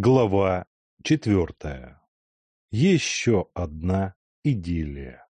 Глава четвертая. Еще одна идиллия.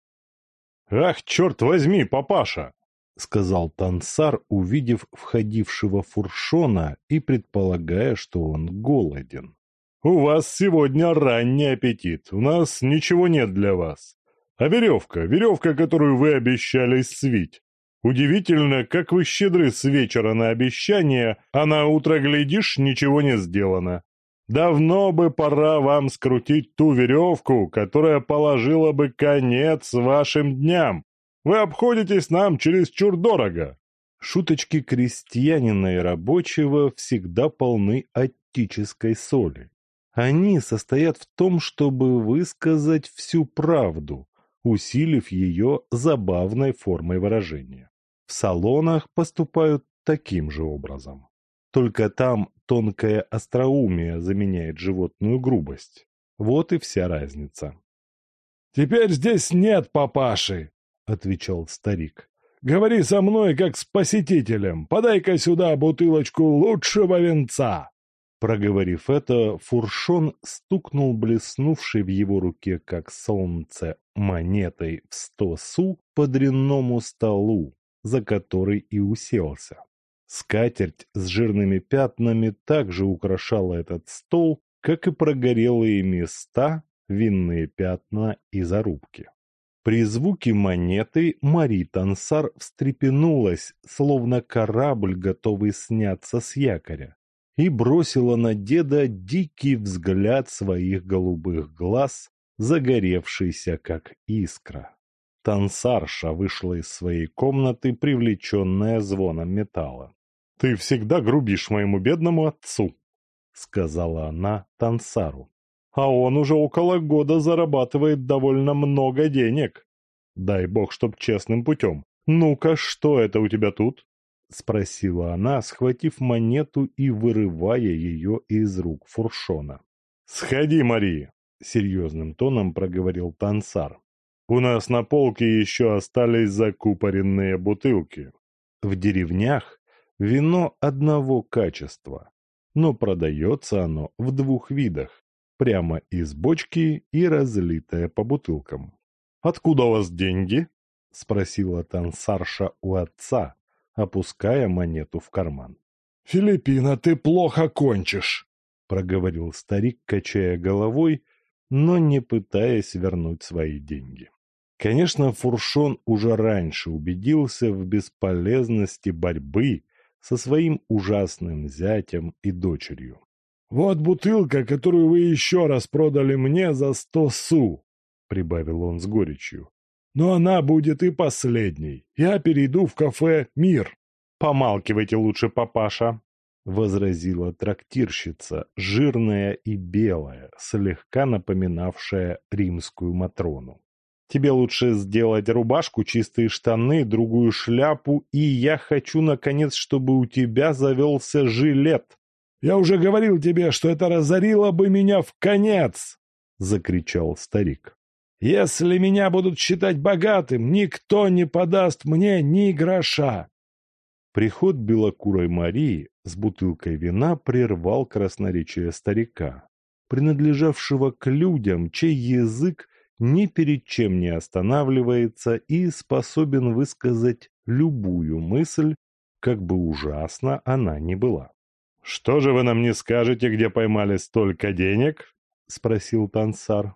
«Ах, черт возьми, папаша!» — сказал Тансар, увидев входившего фуршона и предполагая, что он голоден. «У вас сегодня ранний аппетит, у нас ничего нет для вас. А веревка, веревка, которую вы обещали свить. Удивительно, как вы щедры с вечера на обещание, а на утро, глядишь, ничего не сделано. Давно бы пора вам скрутить ту веревку, которая положила бы конец вашим дням. Вы обходитесь нам чересчур дорого. Шуточки крестьянина и рабочего всегда полны оттической соли. Они состоят в том, чтобы высказать всю правду, усилив ее забавной формой выражения. В салонах поступают таким же образом. Только там тонкое остроумие заменяет животную грубость. Вот и вся разница. «Теперь здесь нет папаши», — отвечал старик. «Говори со мной, как с посетителем. Подай-ка сюда бутылочку лучшего венца». Проговорив это, Фуршон стукнул блеснувшей в его руке, как солнце, монетой в сто су по дрянному столу, за который и уселся. Скатерть с жирными пятнами также украшала этот стол, как и прогорелые места, винные пятна и зарубки. При звуке монеты Мари Тансар встрепенулась, словно корабль, готовый сняться с якоря, и бросила на деда дикий взгляд своих голубых глаз, загоревшийся как искра. Тансарша вышла из своей комнаты, привлеченная звоном металла. «Ты всегда грубишь моему бедному отцу», — сказала она Тансару. «А он уже около года зарабатывает довольно много денег. Дай бог, чтоб честным путем. Ну-ка, что это у тебя тут?» — спросила она, схватив монету и вырывая ее из рук Фуршона. «Сходи, Мари!» — серьезным тоном проговорил Тансар. «У нас на полке еще остались закупоренные бутылки. В деревнях Вино одного качества, но продается оно в двух видах, прямо из бочки и разлитое по бутылкам. «Откуда у вас деньги?» – спросила Тансарша у отца, опуская монету в карман. «Филиппина, ты плохо кончишь!» – проговорил старик, качая головой, но не пытаясь вернуть свои деньги. Конечно, Фуршон уже раньше убедился в бесполезности борьбы со своим ужасным зятем и дочерью. «Вот бутылка, которую вы еще раз продали мне за сто су», — прибавил он с горечью. «Но она будет и последней. Я перейду в кафе «Мир». «Помалкивайте лучше, папаша», — возразила трактирщица, жирная и белая, слегка напоминавшая римскую Матрону. Тебе лучше сделать рубашку, чистые штаны, другую шляпу, и я хочу, наконец, чтобы у тебя завелся жилет. Я уже говорил тебе, что это разорило бы меня в конец, — закричал старик. Если меня будут считать богатым, никто не подаст мне ни гроша. Приход белокурой Марии с бутылкой вина прервал красноречие старика, принадлежавшего к людям, чей язык ни перед чем не останавливается и способен высказать любую мысль, как бы ужасно она ни была. «Что же вы нам не скажете, где поймали столько денег?» — спросил Тансар.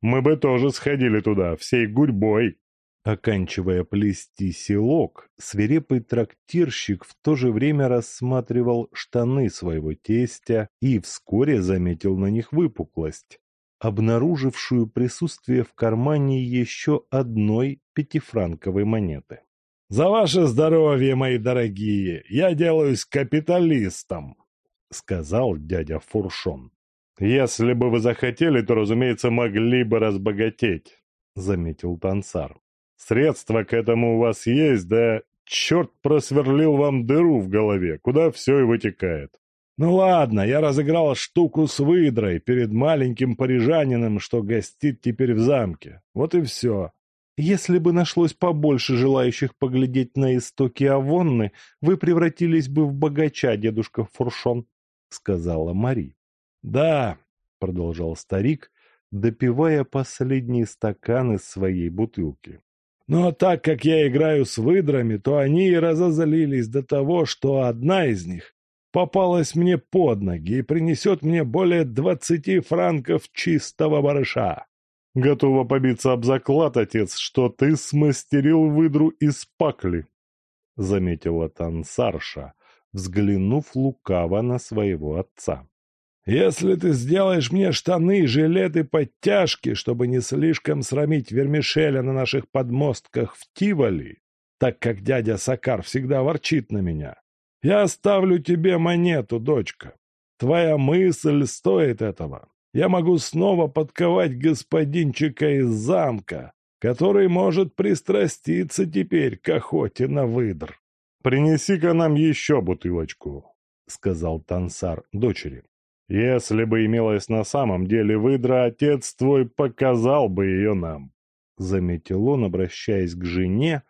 «Мы бы тоже сходили туда, всей гурьбой». Оканчивая плести селок, свирепый трактирщик в то же время рассматривал штаны своего тестя и вскоре заметил на них выпуклость, обнаружившую присутствие в кармане еще одной пятифранковой монеты. «За ваше здоровье, мои дорогие! Я делаюсь капиталистом!» — сказал дядя Фуршон. «Если бы вы захотели, то, разумеется, могли бы разбогатеть», — заметил Тансар. «Средства к этому у вас есть, да черт просверлил вам дыру в голове, куда все и вытекает. Ну ладно, я разыграл штуку с выдрой перед маленьким парижанином, что гостит теперь в замке. Вот и все. Если бы нашлось побольше желающих поглядеть на истоки Авонны, вы превратились бы в богача, дедушка Фуршон, — сказала Мари. Да, продолжал старик, допивая последний стакан из своей бутылки. Но так как я играю с выдрами, то они и разозлились до того, что одна из них попалась мне под ноги и принесет мне более двадцати франков чистого барыша. Готова побиться об заклад, отец, что ты смастерил выдру из пакли, — заметила Тансарша, взглянув лукаво на своего отца. Если ты сделаешь мне штаны, жилеты, подтяжки, чтобы не слишком срамить Вермишеля на наших подмостках в Тиволи, так как дядя Сакар всегда ворчит на меня, я оставлю тебе монету, дочка. Твоя мысль стоит этого. Я могу снова подковать господинчика из замка, который может пристраститься теперь к охоте на выдр. «Принеси-ка нам еще бутылочку», — сказал Тансар дочери. Если бы имелась на самом деле выдра, отец твой показал бы ее нам, — заметил он, обращаясь к жене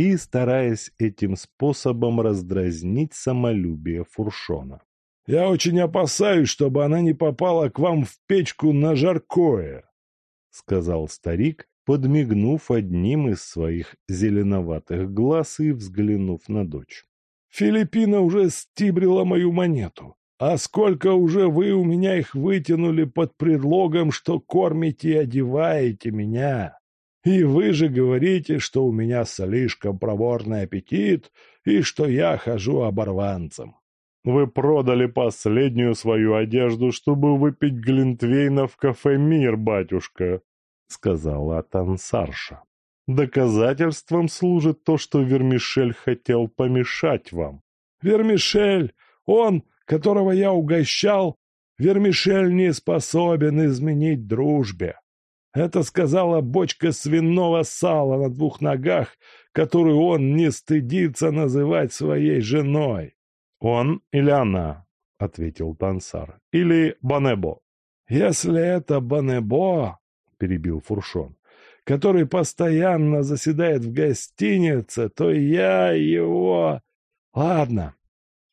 и стараясь этим способом раздразнить самолюбие Фуршона. — Я очень опасаюсь, чтобы она не попала к вам в печку на жаркое, — сказал старик, подмигнув одним из своих зеленоватых глаз и взглянув на дочь. — Филиппина уже стибрила мою монету. А сколько уже вы у меня их вытянули под предлогом, что кормите и одеваете меня? И вы же говорите, что у меня слишком проворный аппетит и что я хожу оборванцем. Вы продали последнюю свою одежду, чтобы выпить Глинтвейна в кафе «Мир», батюшка, — сказала Тансарша. Доказательством служит то, что Вермишель хотел помешать вам. Вермишель, он которого я угощал, Вермишель не способен изменить дружбе. Это сказала бочка свиного сала на двух ногах, которую он не стыдится называть своей женой. — Он или она? — ответил Тансар. — Или Банебо? — Если это Банебо, — перебил Фуршон, — который постоянно заседает в гостинице, то я его... Ладно,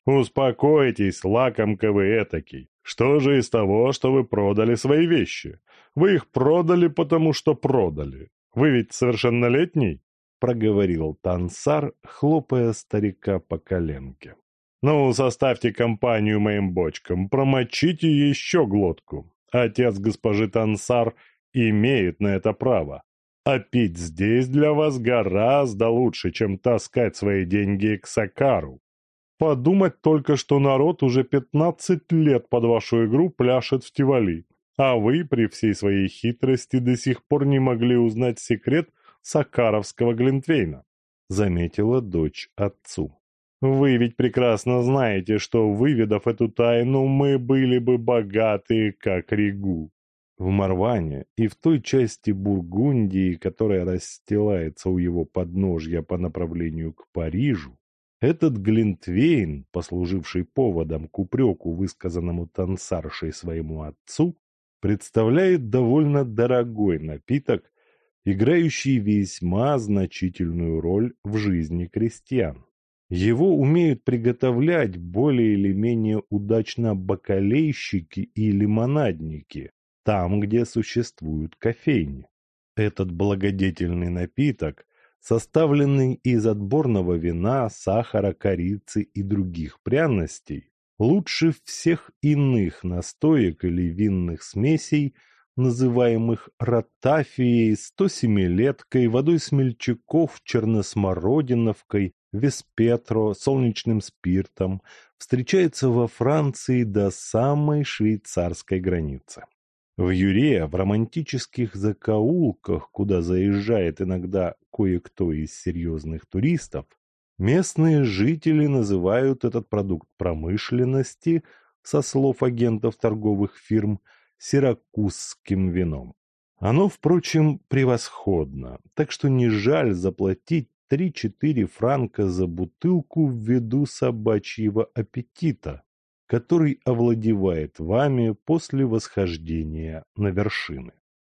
«Успокойтесь, лакомка вы этакий. Что же из того, что вы продали свои вещи? Вы их продали, потому что продали. Вы ведь совершеннолетний?» — проговорил Тансар, хлопая старика по коленке. «Ну, составьте компанию моим бочкам, промочите еще глотку. Отец госпожи Тансар имеет на это право. А пить здесь для вас гораздо лучше, чем таскать свои деньги к Сакару. Подумать только, что народ уже пятнадцать лет под вашу игру пляшет в Тивали, а вы при всей своей хитрости до сих пор не могли узнать секрет Сакаровского Глинтвейна», — заметила дочь отцу. «Вы ведь прекрасно знаете, что, выведав эту тайну, мы были бы богаты, как Ригу». В Марване и в той части Бургундии, которая расстилается у его подножья по направлению к Парижу, этот Глинтвейн, послуживший поводом к упреку, высказанному танцаршей своему отцу, представляет довольно дорогой напиток, играющий весьма значительную роль в жизни крестьян. Его умеют приготовлять более или менее удачно бакалейщики и лимонадники, там, где существуют кофейни. Этот благодетельный напиток составленный из отборного вина, сахара, корицы и других пряностей, лучше всех иных настоек или винных смесей, называемых ротафией, стосемилеткой, водой смельчаков, черносмородиновкой, веспетро, солнечным спиртом, встречается во Франции до самой швейцарской границы. В Юре, в романтических закоулках, куда заезжает иногда кое-кто из серьезных туристов, местные жители называют этот продукт промышленности, со слов агентов торговых фирм, сиракузским вином. Оно, впрочем, превосходно, так что не жаль заплатить 3-4 франка за бутылку ввиду собачьего аппетита который овладевает вами после восхождения на вершины.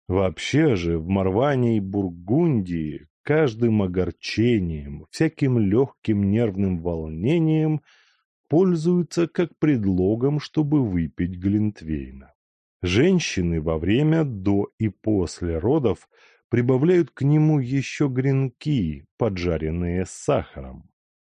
Вообще же в Марване и Бургундии каждым огорчением, всяким легким нервным волнением пользуются как предлогом, чтобы выпить Глинтвейна. Женщины во время, до и после родов прибавляют к нему еще гренки, поджаренные с сахаром.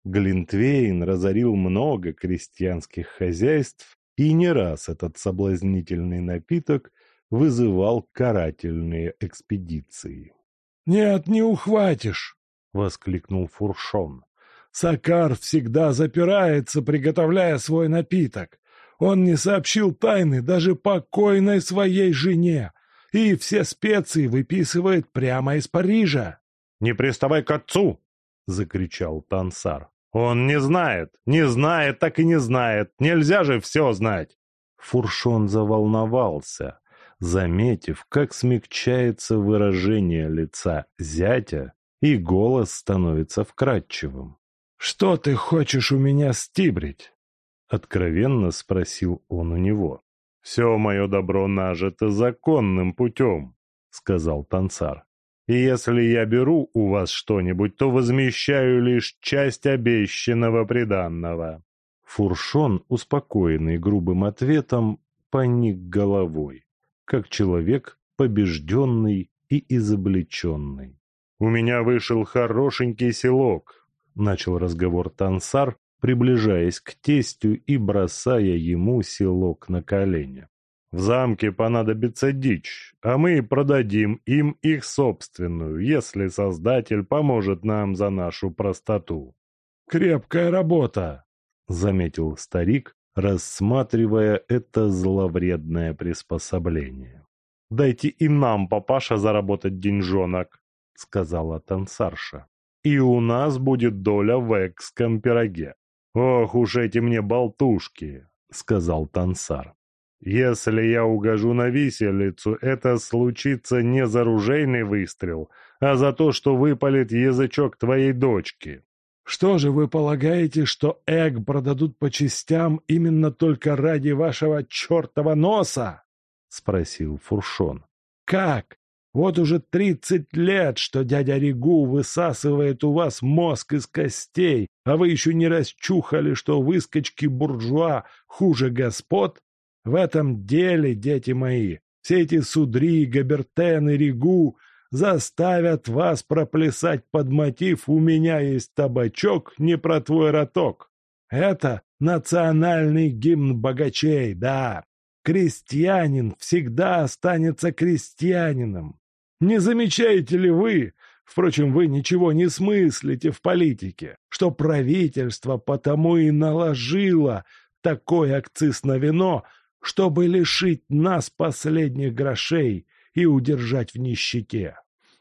Глинтвейн разорил много крестьянских хозяйств, и не раз этот соблазнительный напиток вызывал карательные экспедиции. «Нет, не ухватишь!» — воскликнул Фуршон. «Сакар всегда запирается, приготовляя свой напиток. Он не сообщил тайны даже покойной своей жене, и все специи выписывает прямо из Парижа». «Не приставай к отцу!» — закричал Тансар. «Он не знает, не знает, так и не знает. Нельзя же все знать!» Фуршон заволновался, заметив, как смягчается выражение лица зятя, и голос становится вкрадчивым. «Что ты хочешь у меня стибрить?» — откровенно спросил он у него. «Все мое добро нажито законным путем», — сказал танцар. И если я беру у вас что-нибудь, то возмещаю лишь часть обещанного приданного». Фуршон, успокоенный грубым ответом, поник головой, как человек побежденный и изобличенный. «У меня вышел хорошенький селок», — начал разговор Тансар, приближаясь к тестю и бросая ему селок на колени. В замке понадобится дичь, а мы продадим им их собственную, если Создатель поможет нам за нашу простоту. «Крепкая работа», — заметил старик, рассматривая это зловредное приспособление. «Дайте и нам, папаша, заработать деньжонок», — сказала танцарша. «И у нас будет доля в экском пироге». «Ох уж эти мне болтушки», — сказал танцар. Если я угожу на виселицу, это случится не за ружейный выстрел, а за то, что выпалит язычок твоей дочки. Что же вы полагаете, что Эг продадут по частям именно только ради вашего чертова носа? — спросил Фуршон. — Как? Вот уже тридцать лет, что дядя Ригу высасывает у вас мозг из костей, а вы еще не расчухали, что выскочки буржуа хуже господ? В этом деле, дети мои, все эти судри, габертены, ригу заставят вас проплясать под мотив «У меня есть табачок, не про твой роток». Это национальный гимн богачей, да. Крестьянин всегда останется крестьянином. Не замечаете ли вы, впрочем, вы ничего не смыслите в политике, что правительство потому и наложило такой акциз на вино, чтобы лишить нас последних грошей и удержать в нищете.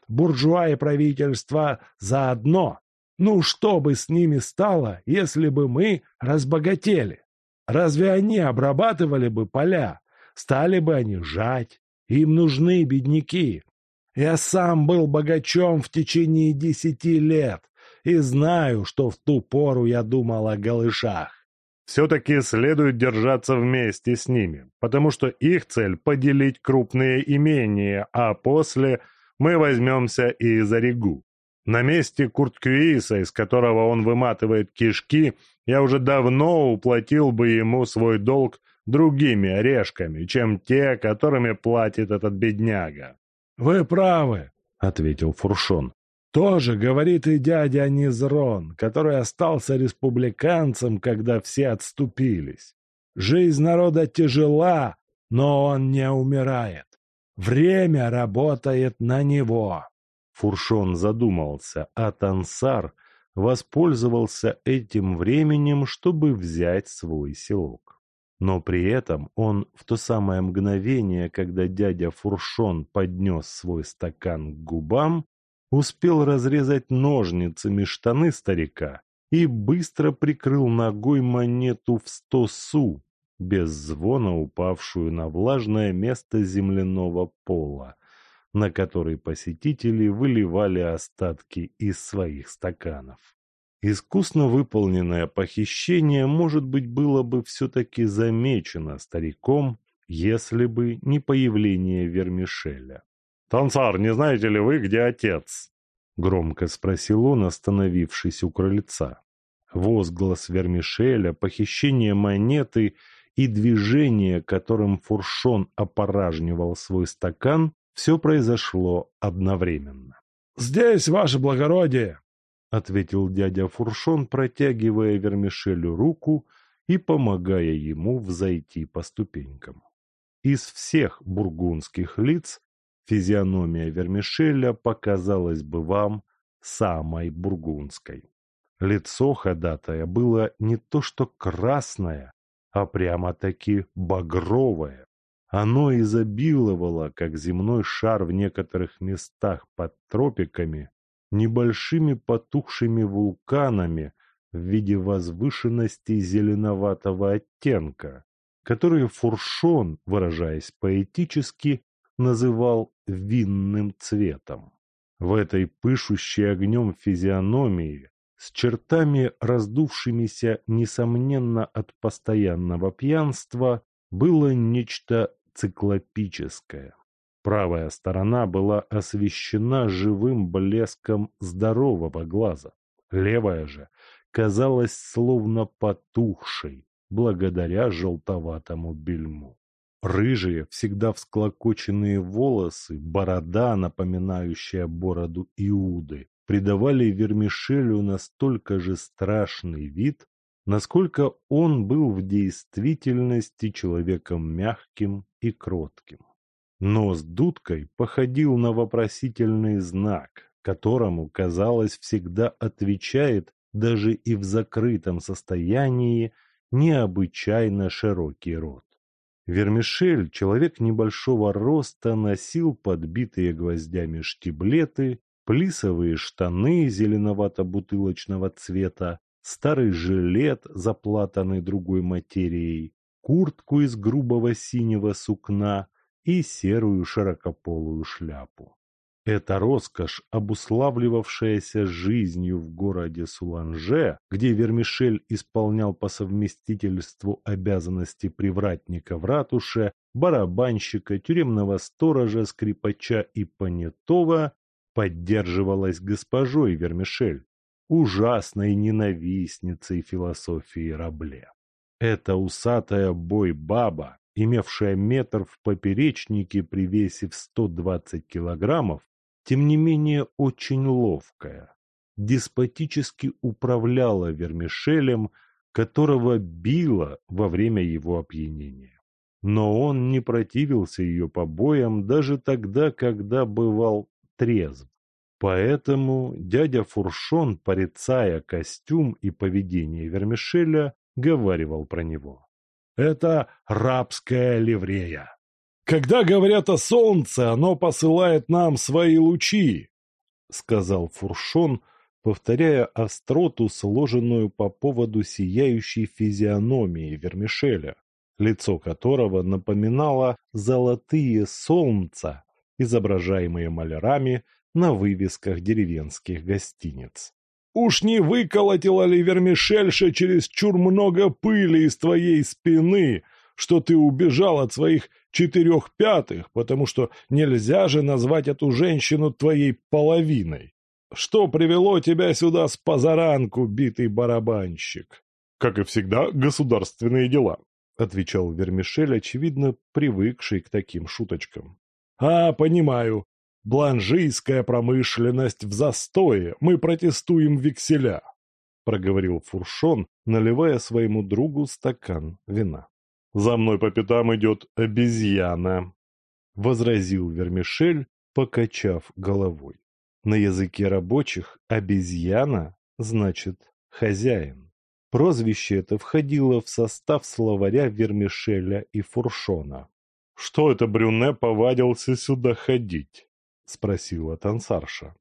Буржуа и правительство заодно. Ну, что бы с ними стало, если бы мы разбогатели? Разве они обрабатывали бы поля? Стали бы они жать? Им нужны бедняки. Я сам был богачом в течение десяти лет и знаю, что в ту пору я думал о голышах. Все-таки следует держаться вместе с ними, потому что их цель – поделить крупные имения, а после мы возьмемся и за Ригу. На месте Курткюиса, из которого он выматывает кишки, я уже давно уплатил бы ему свой долг другими орешками, чем те, которыми платит этот бедняга. «Вы правы», — ответил Фуршон. Тоже говорит и дядя Низрон, который остался республиканцем, когда все отступились. Жизнь народа тяжела, но он не умирает. Время работает на него. Фуршон задумался, а Тансар воспользовался этим временем, чтобы взять свой селок. Но при этом он в то самое мгновение, когда дядя Фуршон поднес свой стакан к губам, успел разрезать ножницами штаны старика и быстро прикрыл ногой монету в сто су, без звона упавшую на влажное место земляного пола, на который посетители выливали остатки из своих стаканов. Искусно выполненное похищение, может быть, было бы все-таки замечено стариком, если бы не появление Вермишеля. «Тансар, не знаете ли вы, где отец?» Громко спросил он, остановившись у крыльца. Возглас Вермишеля, похищение монеты и движение, которым Фуршон опоражнивал свой стакан, все произошло одновременно. «Здесь, ваше благородие!» — ответил дядя Фуршон, протягивая Вермишелю руку и помогая ему взойти по ступенькам. Из всех бургундских лиц физиономия Вермишеля показалась бы вам самой бургундской. Лицо ходатая было не то что красное, а прямо-таки багровое. Оно изобиловало, как земной шар в некоторых местах под тропиками, небольшими потухшими вулканами в виде возвышенностей зеленоватого оттенка, которые Фуршон, выражаясь поэтически, называл винным цветом. В этой пышущей огнем физиономии с чертами, раздувшимися, несомненно, от постоянного пьянства, было нечто циклопическое. Правая сторона была освещена живым блеском здорового глаза. Левая же казалась словно потухшей, благодаря желтоватому бельму. Рыжие, всегда всклокоченные волосы, борода, напоминающая бороду Иуды, придавали Вермишелю настолько же страшный вид, насколько он был в действительности человеком мягким и кротким. Нос дудкой походил на вопросительный знак, которому, казалось, всегда отвечает даже и в закрытом состоянии необычайно широкий рот. Вермишель, человек небольшого роста, носил подбитые гвоздями штиблеты плисовые штаны зеленовато-бутылочного цвета, старый жилет, заплатанный другой материей, куртку из грубого синего сукна и серую широкополую шляпу. Эта роскошь, обуславливавшаяся жизнью в городе Суланже, где Вермишель исполнял по совместительству обязанности привратника в ратуше, барабанщика, тюремного сторожа, скрипача и понятого, поддерживалась госпожой Вермишель, ужасной ненавистницей философии Рабле. Эта усатая бой-баба, имевшая метр в поперечнике при весе в 120 килограммов, тем не менее очень ловкая, деспотически управляла Вермишелем, которого била во время его опьянения. Но он не противился ее побоям даже тогда, когда бывал трезв. Поэтому дядя Фуршон, порицая костюм и поведение Вермишеля, говаривал про него. «Это рабская ливрея. Когда говорят о солнце, оно посылает нам свои лучи», — сказал Фуршон, повторяя остроту, сложенную по поводу сияющей физиономии Вермишеля, лицо которого напоминало золотые солнца изображаемые малярами на вывесках деревенских гостиниц. «Уж не выколотила ли вермишельша чересчур много пыли из твоей спины, что ты убежал от своих четырех пятых, потому что нельзя же назвать эту женщину твоей половиной? Что привело тебя сюда с позаранку, битый барабанщик?» «Как и всегда, государственные дела», — отвечал Вермишель, очевидно, привыкший к таким шуточкам. А, понимаю. Бланжийская промышленность в застое. Мы протестуем векселя, проговорил Фуршон, наливая своему другу стакан вина. За мной по пятам идет обезьяна, возразил Вермишель, покачав головой. На языке рабочих обезьяна значит хозяин. Прозвище это входило в состав словаря Вермишеля и Фуршона. «Что это Брюне повадился сюда ходить?» — спросила танцарша.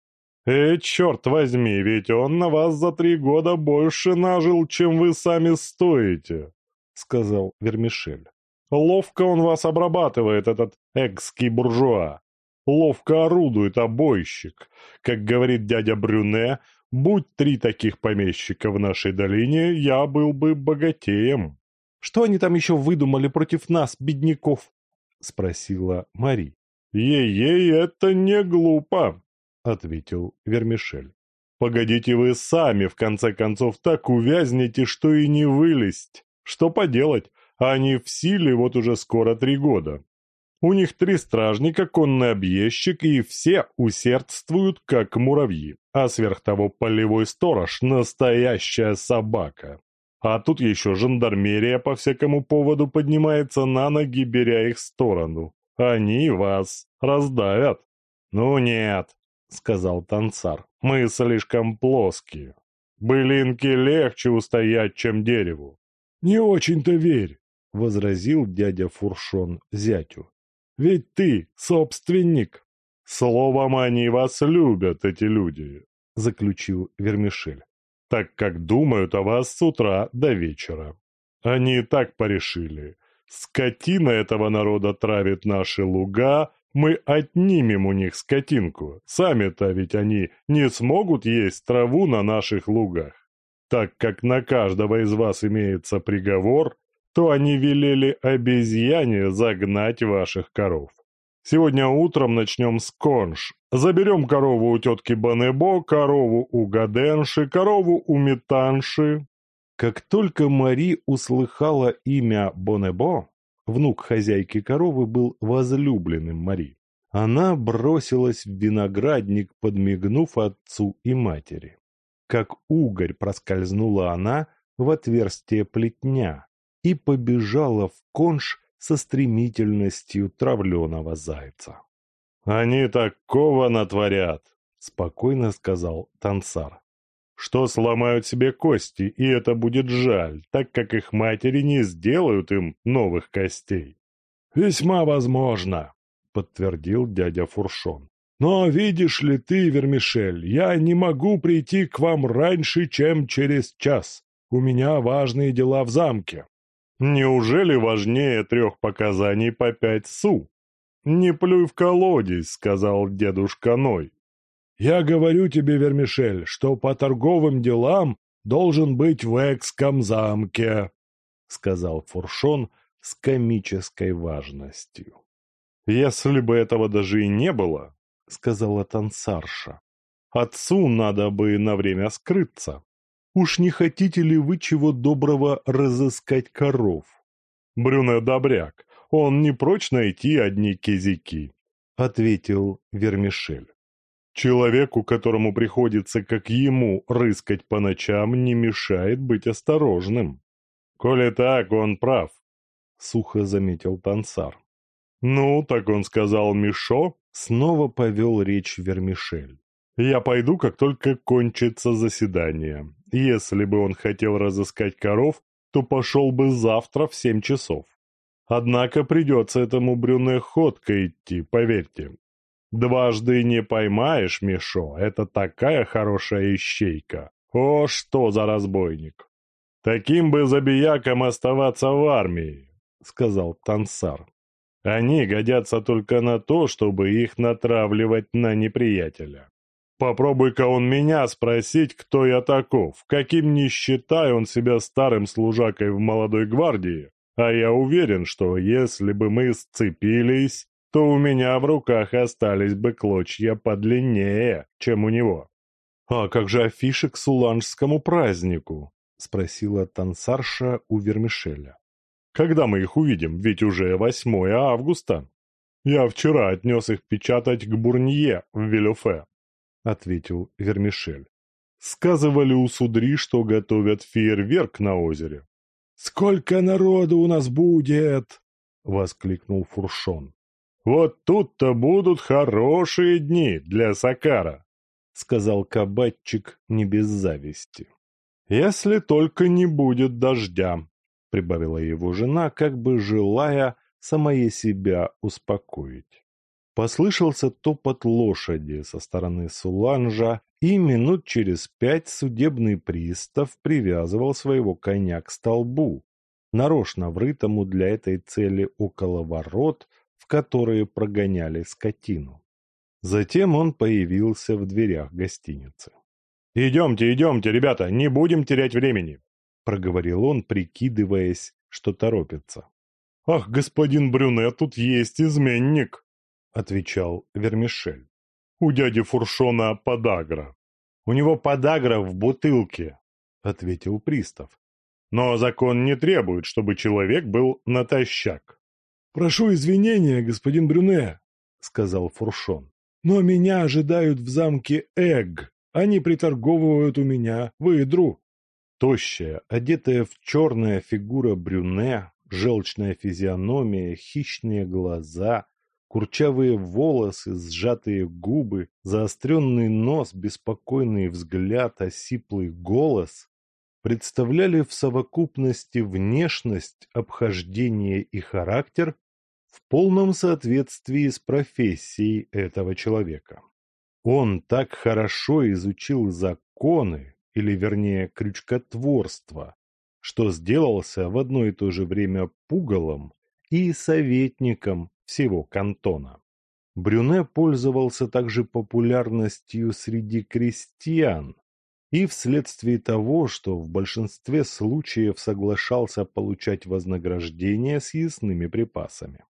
«Э, черт возьми, ведь он на вас за три года больше нажил, чем вы сами стоите», — сказал Вермишель. «Ловко он вас обрабатывает, этот экский буржуа. Ловко орудует обойщик. Как говорит дядя Брюне, будь три таких помещика в нашей долине, я был бы богатеем». «Что они там еще выдумали против нас, бедняков?» — спросила Мари. «Ей-ей, это не глупо», — ответил Вермишель. «Погодите вы сами, в конце концов, так увязнете, что и не вылезть. Что поделать, Они в силе вот уже скоро три года. У них три стражника, конный объездчик, и все усердствуют, как муравьи. А сверх того полевой сторож – настоящая собака. А тут еще жандармерия по всякому поводу поднимается на ноги, беря их сторону. Они вас раздавят. «Ну нет», — сказал танцар, — «мы слишком плоские. Былинки легче устоять, чем дереву». «Не очень-то верь», — возразил дядя Фуршон зятю. «Ведь ты собственник». «Словом, они вас любят, эти люди», — заключил Вермишель, «так как думают о вас с утра до вечера. Они и так порешили. Скотина этого народа травит наши луга, мы отнимем у них скотинку. Сами-то ведь они не смогут есть траву на наших лугах. Так как на каждого из вас имеется приговор, то они велели обезьяне загнать ваших коров. Сегодня утром начнем с конш. Заберем корову у тетки Банебо, корову у Гаденши, корову у Метанши. Как только Мари услыхала имя Бонебо, внук хозяйки коровы был возлюбленным Мари. Она бросилась в виноградник, подмигнув отцу и матери. Как угорь проскользнула она в отверстие плетня и побежала в конш со стремительностью травленого зайца. «Они такого натворят!» — спокойно сказал Тансар что сломают себе кости, и это будет жаль, так как их матери не сделают им новых костей. «Весьма возможно», — подтвердил дядя Фуршон. «Но видишь ли ты, Вермишель, я не могу прийти к вам раньше, чем через час. У меня важные дела в замке». «Неужели важнее трех показаний по пять су?» «Не плюй в колодец», — сказал дедушка Ной. Я говорю тебе, Вермишель, что по торговым делам должен быть в Экском замке, — сказал Фуршон с комической важностью. — Если бы этого даже и не было, — сказала танцарша, — отцу надо бы на время скрыться. Уж не хотите ли вы чего доброго разыскать коров? Брюне добряк, он не прочь найти одни кизики, — ответил Вермишель. Человеку, которому приходится, как ему, рыскать по ночам, не мешает быть осторожным. Коли так, он прав, — сухо заметил танцар. Ну, так он сказал Мишо, снова повел речь Вермишель. Я пойду, как только кончится заседание. Если бы он хотел разыскать коров, то пошел бы завтра в семь часов. Однако придется этому Брюне ходко идти, поверьте. Дважды не поймаешь, Мишо, это такая хорошая ищейка. О, что за разбойник! Таким бы забияком оставаться в армии, сказал Тансар. Они годятся только на то, чтобы их натравливать на неприятеля. Попробуй-ка он меня спросить, кто я таков, каким не считая он себя старым служакой в молодой гвардии, а я уверен, что если бы мы сцепились, то у меня в руках остались бы клочья подлиннее, чем у него. «А как же афиши к суланжскому празднику?» — спросила танцарша у Вермишеля. «Когда мы их увидим? Ведь уже 8 августа. Я вчера отнес их печатать к Бурнье в Вилюфе», — ответил Вермишель. «Сказывали у судри, что готовят фейерверк на озере». «Сколько народу у нас будет!» — воскликнул Фуршон. Вот тут-то будут хорошие дни для Сакара, сказал кабачик не без зависти. Если только не будет дождя, прибавила его жена, как бы желая самое себя успокоить. Послышался топот лошади со стороны Суланжа, и минут через пять судебный пристав привязывал своего коня к столбу, нарочно врытому для этой цели около ворот, в которые прогоняли скотину. Затем он появился в дверях гостиницы. «Идемте, идемте, ребята, не будем терять времени!» — проговорил он, прикидываясь, что торопится. «Ах, господин Брюне, тут есть изменник!» — отвечал Вермишель. «У дяди Фуршона подагра». «У него подагра в бутылке», — ответил пристав. Но закон не требует, чтобы человек был натощак. «Прошу извинения, господин Брюне», — сказал Фуршон. «Но меня ожидают в замке Эгг. Они приторговывают у меня выдру». Тощая, одетая в черная фигура Брюне, желчная физиономия, хищные глаза, курчавые волосы, сжатые губы, заостренный нос, беспокойный взгляд, осиплый голос представляли в совокупности внешность, обхождение и характер в полном соответствии с профессией этого человека. Он так хорошо изучил законы, или вернее крючкотворство, что сделался в одно и то же время пугалом и советником всего кантона. Брюне пользовался также популярностью среди крестьян, и вследствие того, что в большинстве случаев соглашался получать вознаграждение с ясными припасами.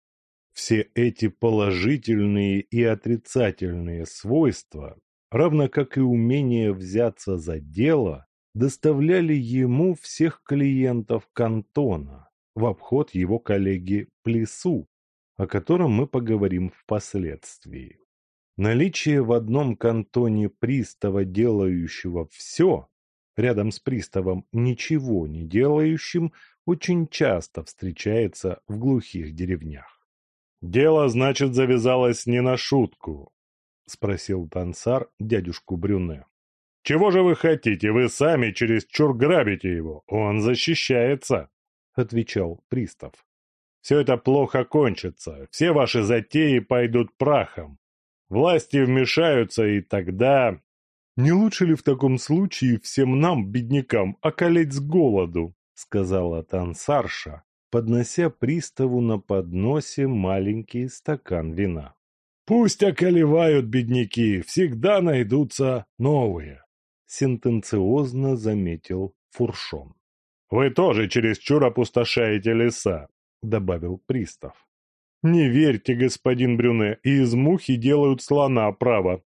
Все эти положительные и отрицательные свойства, равно как и умение взяться за дело, доставляли ему всех клиентов кантона в обход его коллеги Плесу, о котором мы поговорим впоследствии. Наличие в одном кантоне пристава, делающего все, рядом с приставом ничего не делающим, очень часто встречается в глухих деревнях. «Дело, значит, завязалось не на шутку», — спросил танцар дядюшку Брюне. «Чего же вы хотите? Вы сами чересчур грабите его. Он защищается», — отвечал пристав. «Все это плохо кончится. Все ваши затеи пойдут прахом. Власти вмешаются, и тогда... «Не лучше ли в таком случае всем нам, беднякам, околеть с голоду?» — сказала танцарша, поднося приставу на подносе маленький стакан вина. «Пусть околевают бедняки, всегда найдутся новые», — сентенциозно заметил Фуршон. «Вы тоже чересчур опустошаете леса», — добавил пристав. Не верьте, господин Брюне, из мухи делают слона, право.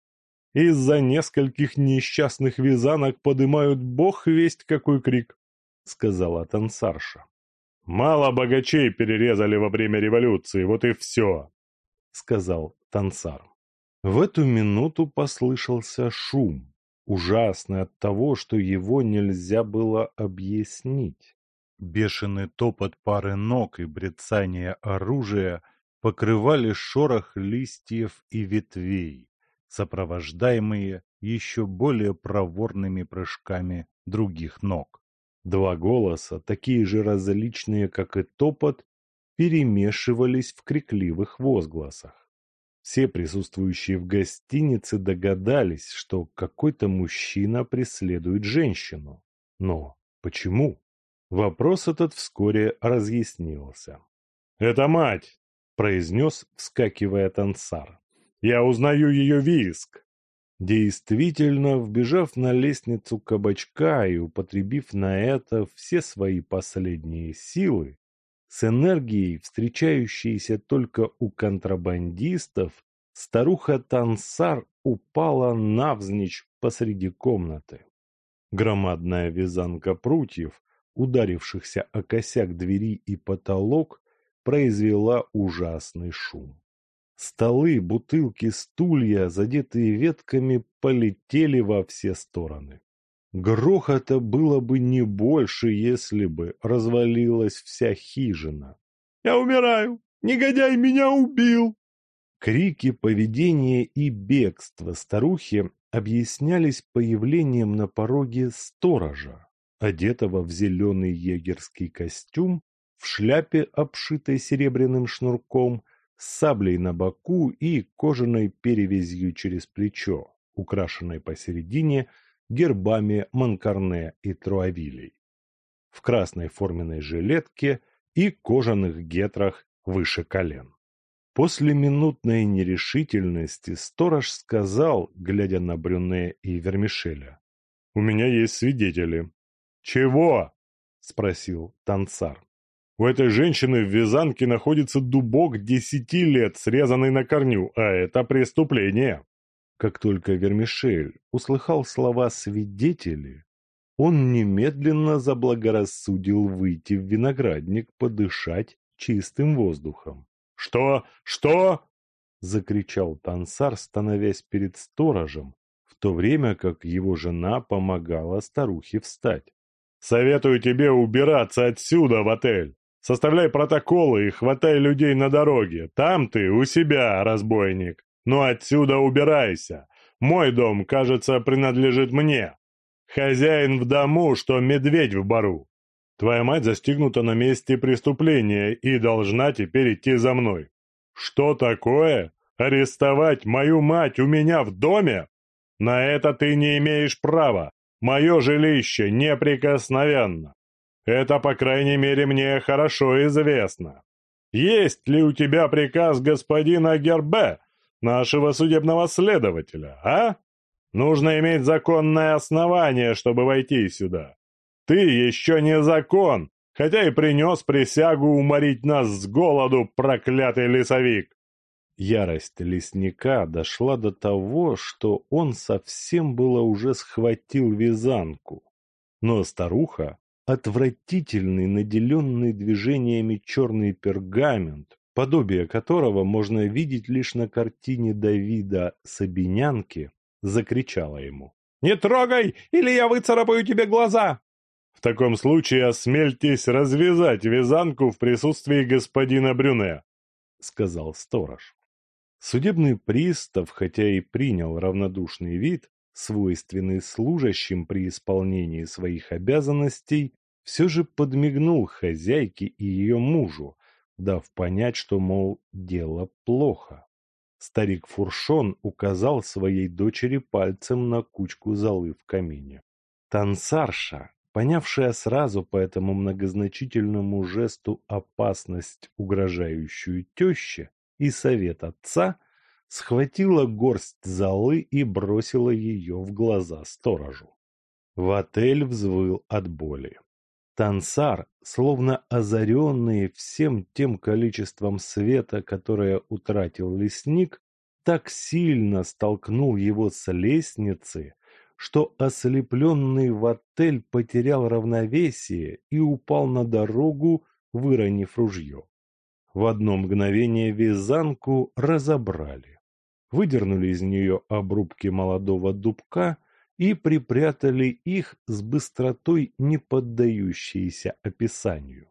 Из-за нескольких несчастных вязанок подымают бог весть какой крик, — сказала танцарша. Мало богачей перерезали во время революции, вот и все, — сказал танцар. В эту минуту послышался шум, ужасный от того, что его нельзя было объяснить. Бешеный топот пары ног и брецание оружия покрывали шорох листьев и ветвей, сопровождаемые еще более проворными прыжками других ног. Два голоса, такие же различные, как и топот, перемешивались в крикливых возгласах. Все присутствующие в гостинице догадались, что какой-то мужчина преследует женщину. Но почему? Вопрос этот вскоре разъяснился. «Это мать!» произнес, вскакивая танцар. «Я узнаю ее виск!» Действительно, вбежав на лестницу кабачка и употребив на это все свои последние силы, с энергией, встречающейся только у контрабандистов, старуха Тансар упала навзничь посреди комнаты. Громадная вязанка прутьев, ударившихся о косяк двери и потолок, произвела ужасный шум. Столы, бутылки, стулья, задетые ветками, полетели во все стороны. Грохота было бы не больше, если бы развалилась вся хижина. «Я умираю! Негодяй меня убил!» Крики, поведение и бегство старухи объяснялись появлением на пороге сторожа, одетого в зеленый егерский костюм в шляпе, обшитой серебряным шнурком, с саблей на боку и кожаной перевязью через плечо, украшенной посередине гербами Монкарне и Труавилей, в красной форменной жилетке и кожаных гетрах выше колен. После минутной нерешительности сторож сказал, глядя на Брюне и Вермишеля, «У меня есть свидетели». «Чего?» — спросил танцар. У этой женщины в Вязанке находится дубок десяти лет, срезанный на корню, а это преступление. Как только Вермишель услыхал слова «свидетели», он немедленно заблагорассудил выйти в виноградник подышать чистым воздухом. «Что? Что?» — закричал Тансар, становясь перед сторожем, в то время как его жена помогала старухе встать. «Советую тебе убираться отсюда в отель. Составляй протоколы и хватай людей на дороге. Там ты у себя, разбойник. Но отсюда убирайся. Мой дом, кажется, принадлежит мне. Хозяин в дому, что медведь в бару. Твоя мать застигнута на месте преступления и должна теперь идти за мной. Что такое? Арестовать мою мать у меня в доме? На это ты не имеешь права. Мое жилище неприкосновенно. Это, по крайней мере, мне хорошо известно. Есть ли у тебя приказ господина Гербе, нашего судебного следователя, а? Нужно иметь законное основание, чтобы войти сюда. Ты еще не закон, хотя и принес присягу уморить нас с голоду, проклятый лесовик. Ярость лесника дошла до того, что он совсем было уже схватил вязанку. Но старуха, отвратительный, наделенный движениями черный пергамент, подобие которого можно видеть лишь на картине Давида Сабинянки, закричала ему. «Не трогай, или я выцарапаю тебе глаза!» «В таком случае осмельтесь развязать вязанку в присутствии господина Брюне», — сказал сторож. Судебный пристав, хотя и принял равнодушный вид, свойственный служащим при исполнении своих обязанностей, все же подмигнул хозяйке и ее мужу, дав понять, что, мол, дело плохо. Старик Фуршон указал своей дочери пальцем на кучку золы в камине. Тансарша, понявшая сразу по этому многозначительному жесту опасность, угрожающую теще, и совет отца, схватила горсть золы и бросила ее в глаза сторожу. В отель взвыл от боли. Тансар, словно озаренный всем тем количеством света, которое утратил лесник, так сильно столкнул его с лестницы, что ослепленный в отель потерял равновесие и упал на дорогу, выронив ружье. В одно мгновение вязанку разобрали. Выдернули из нее обрубки молодого дубка и припрятали их с быстротой, не поддающейся описанию.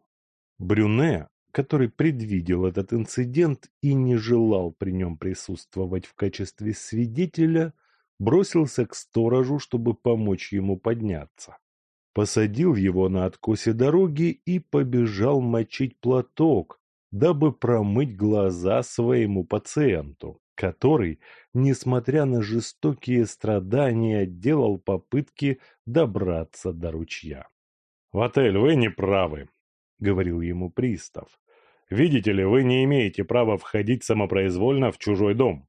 Брюне, который предвидел этот инцидент и не желал при нем присутствовать в качестве свидетеля, бросился к сторожу, чтобы помочь ему подняться. Посадил его на откосе дороги и побежал мочить платок, дабы промыть глаза своему пациенту который, несмотря на жестокие страдания, делал попытки добраться до ручья. «В отель вы не правы», — говорил ему пристав. «Видите ли, вы не имеете права входить самопроизвольно в чужой дом».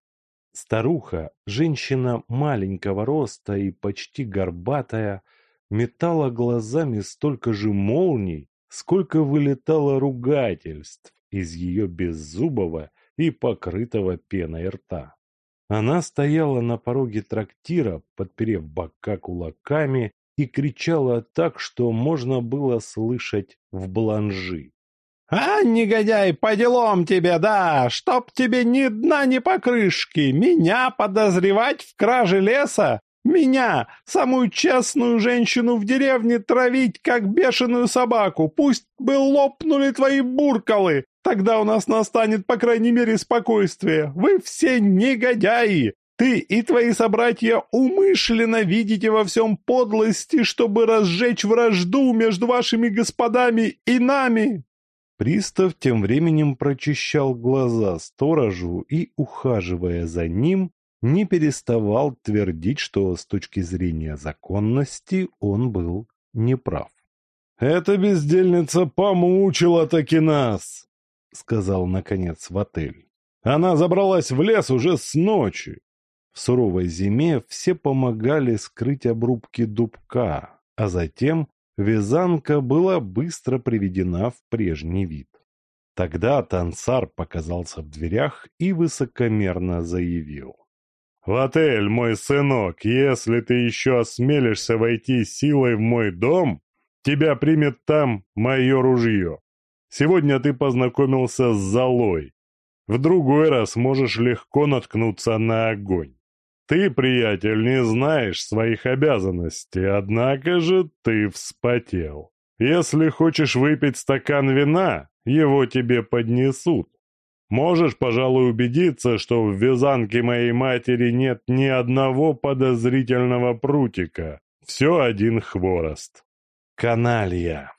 Старуха, женщина маленького роста и почти горбатая, метала глазами столько же молний, сколько вылетало ругательств из ее беззубого и покрытого пеной рта. Она стояла на пороге трактира, подперев бока кулаками, и кричала так, что можно было слышать в бланжи. «А, негодяй, по делам тебе, да! Чтоб тебе ни дна, ни покрышки! Меня подозревать в краже леса? Меня, самую честную женщину в деревне, травить, как бешеную собаку! Пусть бы лопнули твои буркалы! Тогда у нас настанет, по крайней мере, спокойствие. Вы все негодяи! Ты и твои собратья умышленно видите во всем подлости, чтобы разжечь вражду между вашими господами и нами!» Пристав тем временем прочищал глаза сторожу и, ухаживая за ним, не переставал твердить, что с точки зрения законности он был неправ. «Эта бездельница помучила таки нас!» — сказал, наконец, в отель. «Она забралась в лес уже с ночи!» В суровой зиме все помогали скрыть обрубки дубка, а затем вязанка была быстро приведена в прежний вид. Тогда Тансар показался в дверях и высокомерно заявил. В отель, мой сынок, если ты еще осмелишься войти силой в мой дом, тебя примет там мое ружье. Сегодня ты познакомился с золой. В другой раз можешь легко наткнуться на огонь. Ты, приятель, не знаешь своих обязанностей, однако же ты вспотел. Если хочешь выпить стакан вина, его тебе поднесут. Можешь, пожалуй, убедиться, что в вязанке моей матери нет ни одного подозрительного прутика. Все один хворост. Каналья!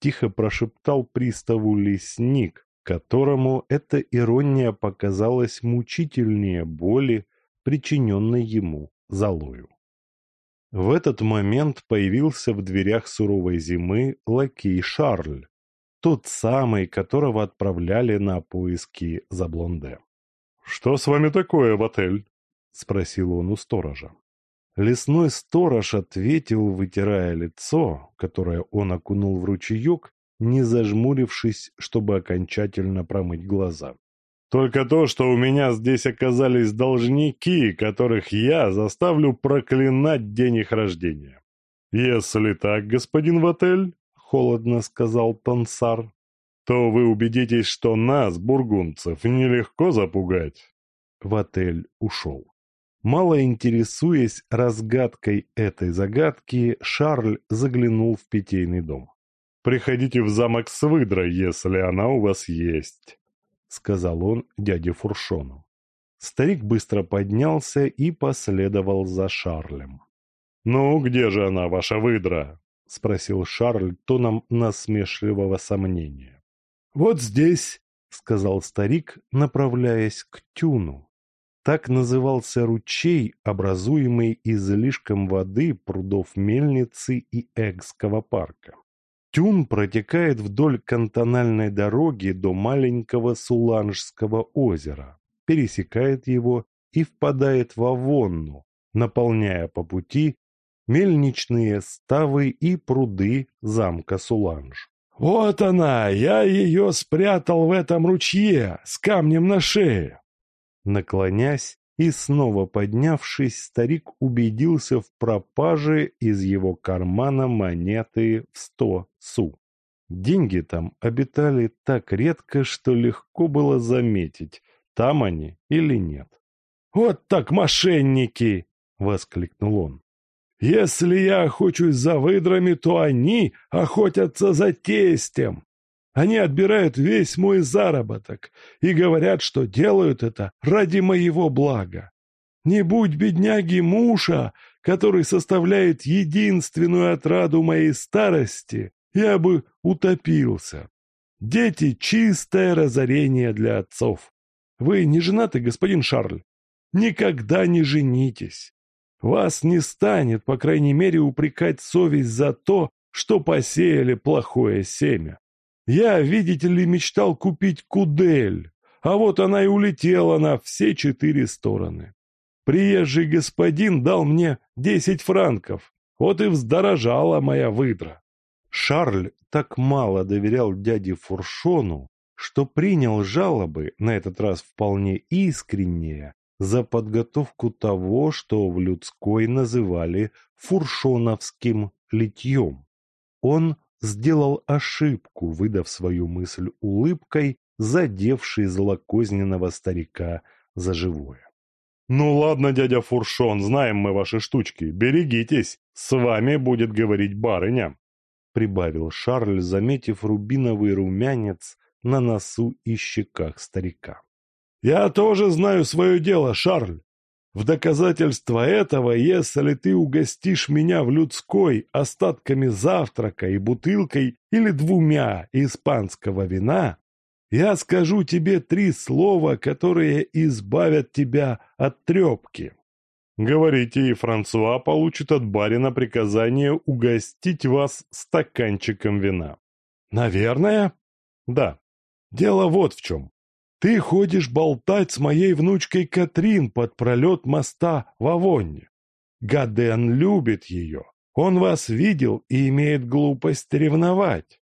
Тихо прошептал приставу лесник, которому эта ирония показалась мучительнее боли, причиненной ему золою. В этот момент появился в дверях суровой зимы лакей Шарль, тот самый, которого отправляли на поиски за Блонде. «Что с вами такое в отель?» — спросил он у сторожа. Лесной сторож ответил, вытирая лицо, которое он окунул в ручеек, не зажмурившись, чтобы окончательно промыть глаза. «Только то, что у меня здесь оказались должники, которых я заставлю проклинать день их рождения. Если так, господин Ватель, — холодно сказал Тансар, — то вы убедитесь, что нас, бургунцев, нелегко запугать». Ватель ушел. Мало интересуясь разгадкой этой загадки, Шарль заглянул в питейный дом. «Приходите в замок с выдрой, если она у вас есть», — сказал он дяде Фуршону. Старик быстро поднялся и последовал за Шарлем. «Ну, где же она, ваша выдра?» — спросил Шарль тоном насмешливого сомнения. «Вот здесь», — сказал старик, направляясь к Тюну. Так назывался ручей, образуемый излишком воды прудов мельницы и Эгского парка. Тюн протекает вдоль кантональной дороги до маленького Суланжского озера, пересекает его и впадает в Авонну, наполняя по пути мельничные ставы и пруды замка Суланж. «Вот она! Я ее спрятал в этом ручье с камнем на шее!» Наклонясь и снова поднявшись, старик убедился в пропаже из его кармана монеты в сто су. Деньги там обитали так редко, что легко было заметить, там они или нет. «Вот так мошенники!» — воскликнул он. «Если я охочусь за выдрами, то они охотятся за тестем. Они отбирают весь мой заработок и говорят, что делают это ради моего блага. Не будь бедняги мужа, который составляет единственную отраду моей старости, я бы утопился. Дети — чистое разорение для отцов. Вы не женаты, господин Шарль? Никогда не женитесь. Вас не станет, по крайней мере, упрекать совесть за то, что посеяли плохое семя. Я, видите ли, мечтал купить кудель, а вот она и улетела на все четыре стороны. Приезжий господин дал мне десять франков, вот и вздорожала моя выдра. Шарль так мало доверял дяде Фуршону, что принял жалобы, на этот раз вполне искренние, за подготовку того, что в людской называли фуршоновским литьем. Он сделал ошибку, выдав свою мысль улыбкой, задевшей злокозненного старика за живое. «Ну ладно, дядя Фуршон, знаем мы ваши штучки. Берегитесь, с вами будет говорить барыня», — прибавил Шарль, заметив рубиновый румянец на носу и щеках старика. «Я тоже знаю свое дело, Шарль. В доказательство этого, если ты угостишь меня в людской остатками завтрака и бутылкой или двумя испанского вина, я скажу тебе три слова, которые избавят тебя от трепки. Говорите, и Франсуа получит от барина приказание угостить вас стаканчиком вина. Наверное? Да. Дело вот в чем. Ты ходишь болтать с моей внучкой Катрин под пролет моста в Авонне. Гаден любит ее. Он вас видел и имеет глупость ревновать.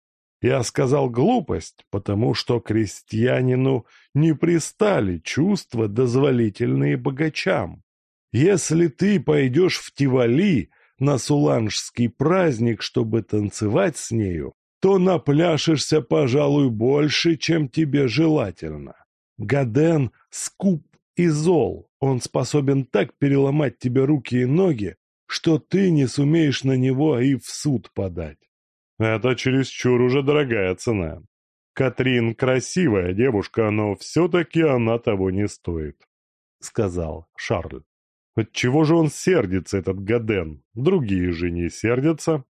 Я сказал глупость, потому что крестьянину не пристали чувства, дозволительные богачам. Если ты пойдешь в Тивали на суланжский праздник, чтобы танцевать с нею, то напляшешься, пожалуй, больше, чем тебе желательно. Гаден скуп и зол. Он способен так переломать тебе руки и ноги, что ты не сумеешь на него и в суд подать. Это чересчур уже дорогая цена. Катрин красивая девушка, но все-таки она того не стоит, — сказал Шарль. Отчего же он сердится, этот Гаден? Другие же не сердятся.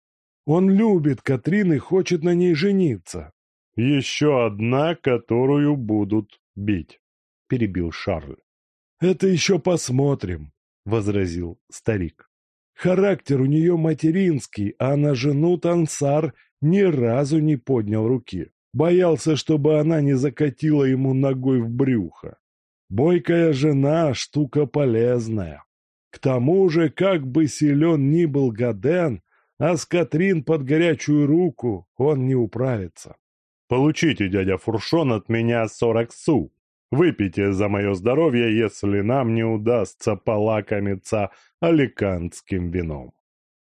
Он любит Катрин и хочет на ней жениться. Еще одна, которую будут бить, — перебил Шарль. Это еще посмотрим, — возразил старик. Характер у нее материнский, а на жену Тансар ни разу не поднял руки. Боялся, чтобы она не закатила ему ногой в брюхо. Бойкая жена — штука полезная. К тому же, как бы силен ни был Гаден, а с Катрин под горячую руку он не управится. «Получите, дядя Фуршон, от меня сорок су. Выпейте за мое здоровье, если нам не удастся полакомиться аликантским вином».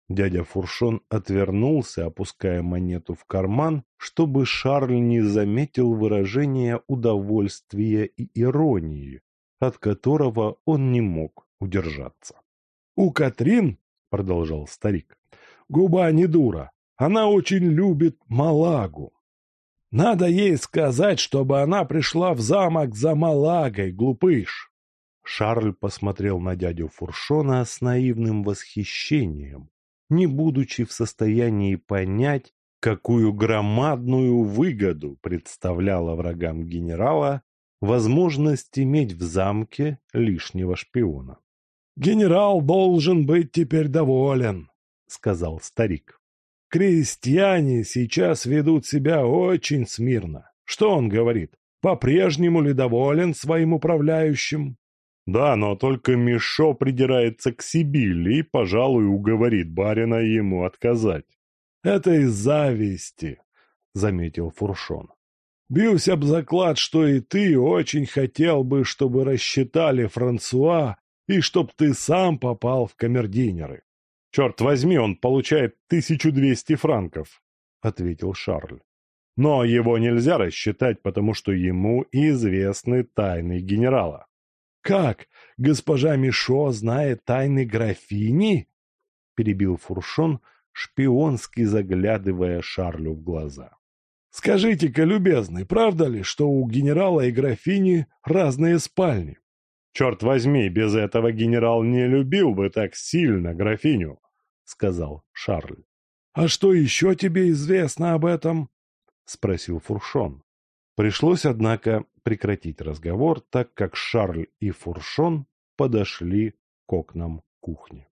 Дядя Фуршон отвернулся, опуская монету в карман, чтобы Шарль не заметил выражения удовольствия и иронии, от которого он не мог удержаться. «У Катрин, — продолжал старик, — губа не дура, она очень любит Малагу. Надо ей сказать, чтобы она пришла в замок за Малагой, глупыш!» Шарль посмотрел на дядю Фуршона с наивным восхищением, не будучи в состоянии понять, какую громадную выгоду представляла врагам генерала возможность иметь в замке лишнего шпиона. «Генерал должен быть теперь доволен», — сказал старик. «Крестьяне сейчас ведут себя очень смирно. Что он говорит? По-прежнему ли доволен своим управляющим?» «Да, но только Мишо придирается к Сибили и, пожалуй, уговорит барина ему отказать». «Это из зависти», — заметил Фуршон. Бьюсь об заклад, что и ты очень хотел бы, чтобы рассчитали Франсуа и чтоб ты сам попал в камердинеры. — Черт возьми, он получает 1200 франков, — ответил Шарль. — Но его нельзя рассчитать, потому что ему известны тайны генерала. — Как? Госпожа Мишо знает тайны графини? — перебил Фуршон, шпионски заглядывая Шарлю в глаза. Скажите-ка, любезный, правда ли, что у генерала и графини разные спальни? Черт возьми, без этого генерал не любил бы так сильно графиню, сказал Шарль. А что еще тебе известно об этом? спросил Фуршон. Пришлось, однако, прекратить разговор, так как Шарль и Фуршон подошли к окнам кухни.